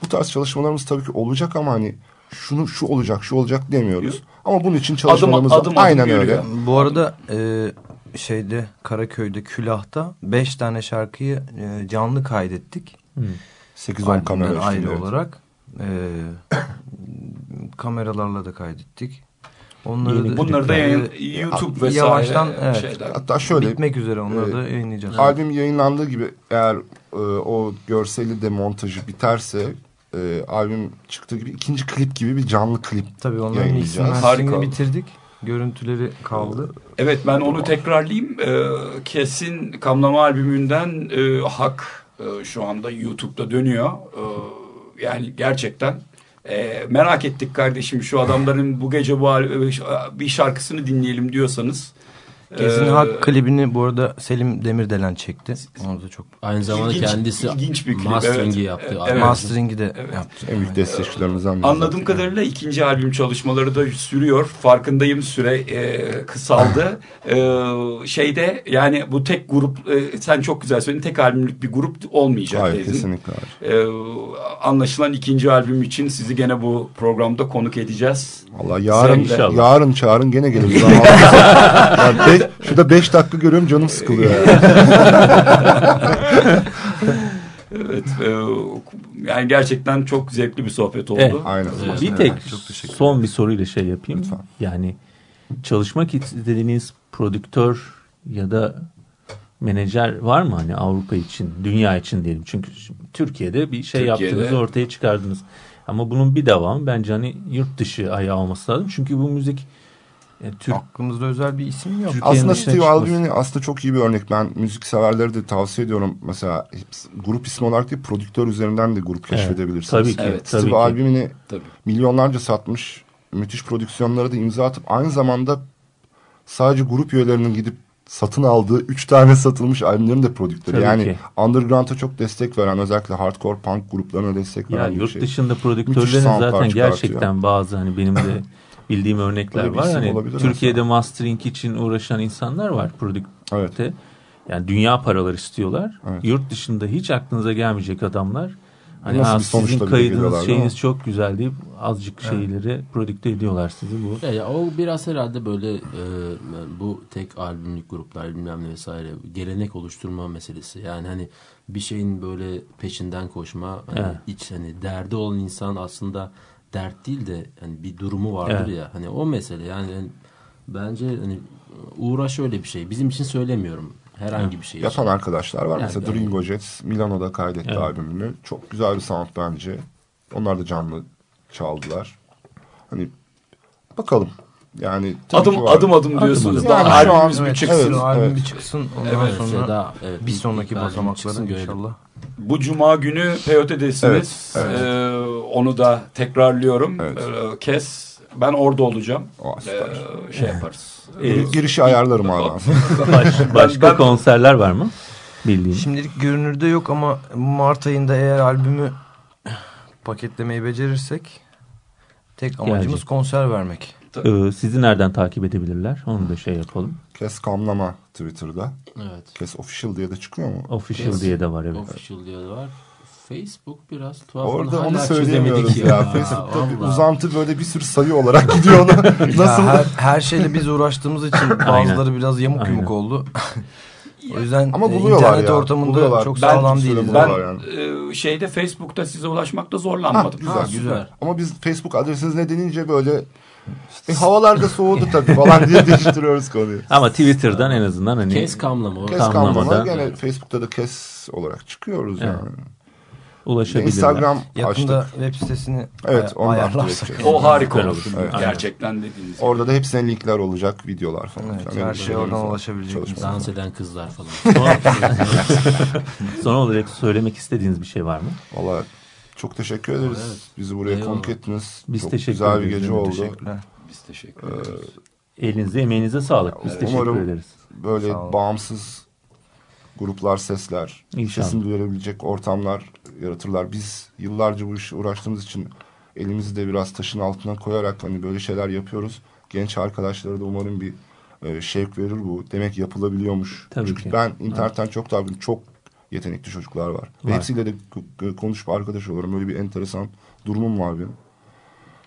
bu tarz çalışmalarımız tabii ki olacak ama hani şunu şu olacak şu olacak demiyoruz. Ama bunun için çalışmalarımız adım adım aynen yürüyor. öyle. Bu arada e, şeyde Karaköy'de Külah'ta beş tane şarkıyı e, canlı kaydettik. 8-10 Albümden kamera ayrı evet. olarak. E, kameralarla da kaydettik. Onları Yeni da, Bunları da yayın, e, YouTube vesaire yavaştan evet, şeyler. Hatta şöyle bitmek üzere onları e, da yayınlayacağız. albüm yayınlandığı gibi eğer e, o görseli de montajı biterse e, albüm çıktığı gibi ikinci klip gibi bir canlı klip Tabii onların yayınlayacağız. mixini Harika. bitirdik. Görüntüleri kaldı. Evet ben onu tekrarlayayım. Ee, kesin Kamlama albümünden e, Hak e, şu anda YouTube'da dönüyor. Ee, yani gerçekten e, merak ettik kardeşim şu adamların bu gece bu bir şarkısını dinleyelim diyorsanız. Kesin e, Hak klibini bu arada Selim Demirdelen çekti. Orada çok Aynı zamanda İlginç- kendisi ilginç bir klip, mastering'i evet. yaptı. Evet. mastering'i de Evet. yaptı. en büyük destekçilerimizden biri. Anladığım kadarıyla ikinci albüm çalışmaları da sürüyor. Farkındayım süre e, kısaldı. E, şeyde yani bu tek grup e, sen çok güzel söyledin tek albümlük bir grup olmayacak Hayır dedin. kesinlikle hayır. E, anlaşılan ikinci albüm için sizi gene bu programda konuk edeceğiz. Valla yarın yarın çağırın gene geliriz. Yani şurada beş dakika görüyorum canım sıkılıyor. Yani. Evet. e, yani gerçekten çok zevkli bir sohbet oldu. Evet. Aynen. bir tek çok son bir soruyla şey yapayım. Lütfen. Yani çalışmak istediğiniz prodüktör ya da menajer var mı hani Avrupa için, dünya için diyelim. Çünkü Türkiye'de bir şey Türkiye'de- yaptınız, ortaya çıkardınız. Ama bunun bir devamı bence hani yurt dışı ayağı olması lazım. Çünkü bu müzik e, Türk Aklımızda özel bir isim yok. Türkiye'nin Aslında Steve. Albini aslında çok iyi bir örnek. Ben müzik severlere de tavsiye ediyorum. Mesela grup ismi olarak değil prodüktör üzerinden de grup keşfedebilirsiniz. Tabii ki. Evet, tabii Steve Tabii. milyonlarca satmış. Müthiş prodüksiyonlara da imza atıp aynı zamanda sadece grup üyelerinin gidip satın aldığı 3 tane satılmış albümlerin de prodüktörü. Tabii yani ki. underground'a çok destek veren özellikle hardcore punk gruplarına destek Ya veren bir yurt şey. dışında Müthiş prodüktörlerin zaten gerçekten bazı hani benim de bildiğim örnekler var. Hani Türkiye'de mesela. mastering için uğraşan insanlar var prodükte. Evet. Yani dünya paraları istiyorlar. Evet. Yurt dışında hiç aklınıza gelmeyecek adamlar. Hani Nasıl ha, sizin kaydınız şeyiniz çok güzel deyip azıcık şeyleri prodükte ediyorlar sizi bu. Ya, ya o biraz herhalde böyle e, bu tek albümlük gruplar bilmem ne vesaire gelenek oluşturma meselesi. Yani hani bir şeyin böyle peşinden koşma hani Evet. iç hani derdi olan insan aslında dert değil de hani bir durumu vardır Evet. ya hani o mesele yani, yani bence hani uğraş öyle bir şey. Bizim için söylemiyorum herhangi bir şey için. Yapan arkadaşlar var. Yani Mesela ben- Dringo Jets Milano'da kaydetti Evet. albümünü. Çok güzel bir sound bence. Onlar da canlı çaldılar. Hani bakalım. Yani Adım adım adım diyorsunuz adım. da Yani albümümüz an- bir evet, çıksın. evet. albüm bir çıksın ondan Evet, sonra da, evet, bir sonraki basamaklara görelim. Bu cuma günü Peyote'desiniz. Evet, evet. Ee, onu da tekrarlıyorum. Evet. Ee, kes. Ben orada olacağım. Süper. Ee, şey yaparız. Gir- Girişi ayarlarım abi. Baş- başka ben- konserler var mı? Bildiğin. Şimdilik görünürde yok ama Mart ayında eğer albümü paketlemeyi becerirsek tek amacımız Gelecek. konser vermek. Ee, sizi nereden takip edebilirler? Onu da şey yapalım. Kes kamlama Twitter'da. Evet. Kes official diye de çıkıyor mu? Official Yes. diye de var evet. Official diye de var. Facebook biraz tuhaf. Orada onu çözemedik söyleyemiyoruz ya. ya. Facebook'ta bir uzantı böyle bir sürü sayı olarak gidiyor. Nasıl? Her, her şeyle biz uğraştığımız için bazıları biraz yamuk Aynen. yumuk oldu. o yüzden Ama e, buluyorlar internet ya, ortamında buluyorlar. çok Ben sağlam süre değiliz. Ben yani. e, şeyde Facebook'ta size ulaşmakta Ha, zorlanmadım. güzel. Ha, güzel. güzel. Ama biz Facebook adresiniz ne denince böyle e, havalar da soğudu tabii falan diye değiştiriyoruz konuyu. Ama Twitter'dan en azından hani Kes kamlama. Kes kamlama gene Facebook'ta da kes olarak çıkıyoruz Evet. yani. ulaşabilirler. Instagram Yakında açtık. web sitesini Evet ay- ayarlarsak. O harika olur. olur. Evet. Gerçekten dediğiniz gibi. Orada da hepsine linkler olacak, videolar falan. Evet, her şeylerimiz oradan. Çalışmalar. Dans eden kızlar falan. Son olarak söylemek istediğiniz bir şey var mı? Valla çok teşekkür ederiz. Evet. Bizi buraya Eyvallah. konuk ettiniz. Biz çok teşekkür güzel bir gece Evet, oldu. Teşekkürler. Biz teşekkür ederiz. Elinize emeğinize sağlık. Biz teşekkür Umarım ederiz. Böyle bağımsız gruplar, sesler, İnşallah. sesini duyurabilecek ortamlar yaratırlar. Biz yıllarca bu işe uğraştığımız için elimizi de biraz taşın altına koyarak hani böyle şeyler yapıyoruz. Genç arkadaşlara da umarım bir e, şevk verir bu. Demek yapılabiliyormuş. Tabii Çünkü ki. ben internetten çok daha çok yetenekli çocuklar var. Ve Var. hepsiyle de konuşup arkadaş olurum. Böyle bir enteresan durumum var benim.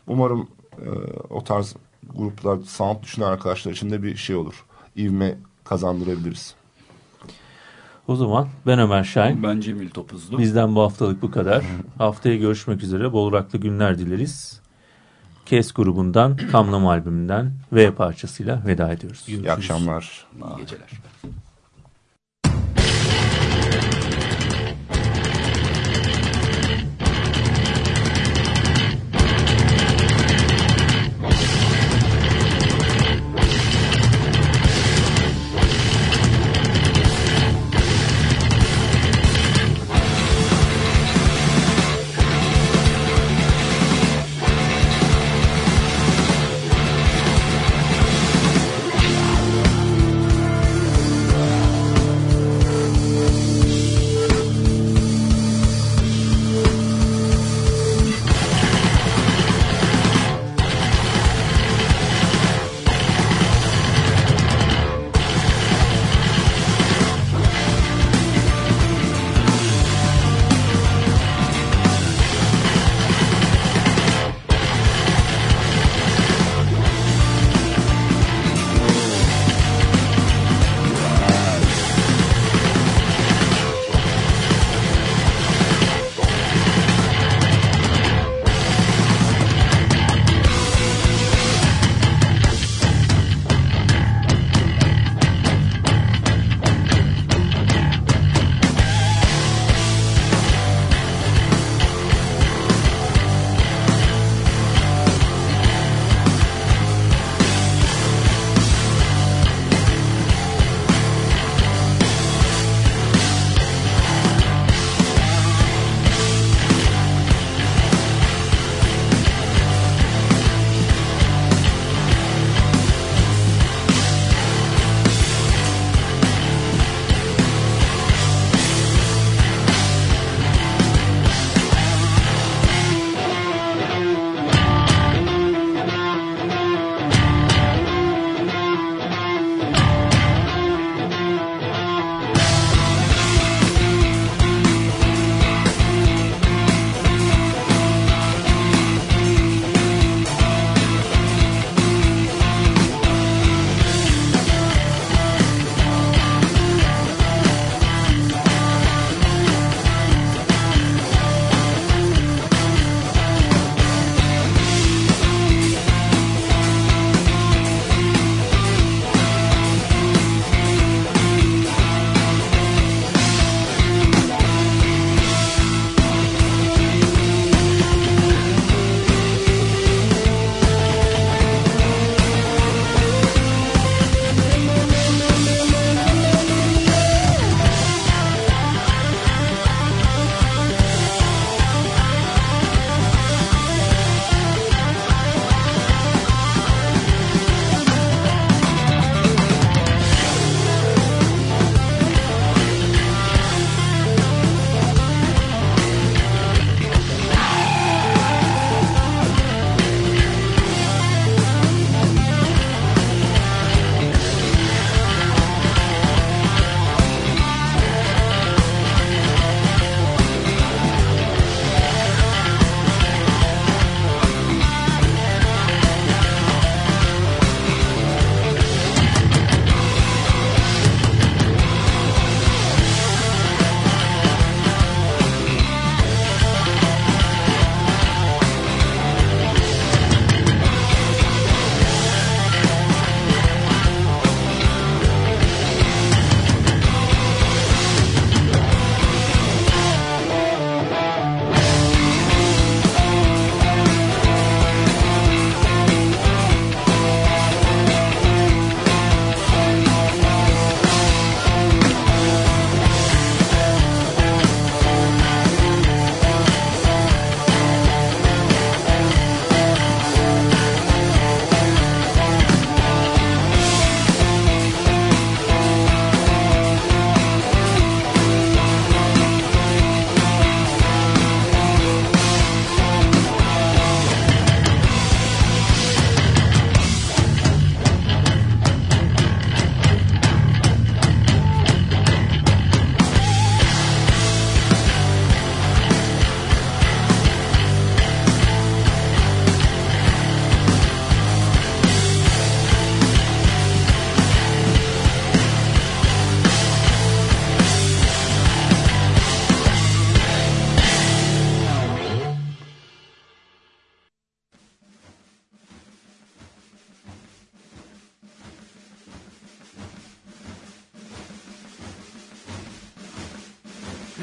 Umarım e, o tarz gruplar, sound düşünen arkadaşlar için de bir şey olur. İvme kazandırabiliriz. O zaman ben Ömer Şahin. Ben Cemil Topuzlu. Bizden bu haftalık bu kadar. Haftaya görüşmek üzere. Bol raklı günler dileriz. Kes grubundan Kamlam albümünden V parçasıyla veda ediyoruz. İyi akşamlar. İyi geceler.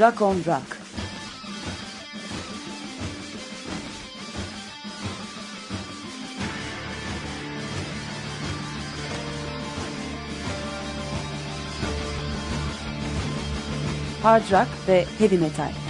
Rock on Rock. Hard rock ve heavy metal.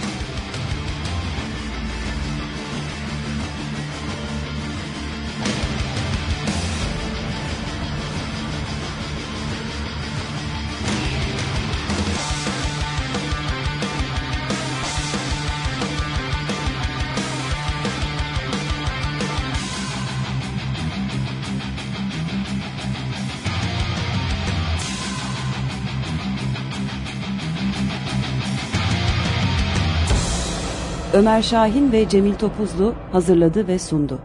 Ömer Şahin ve Cemil Topuzlu hazırladı ve sundu.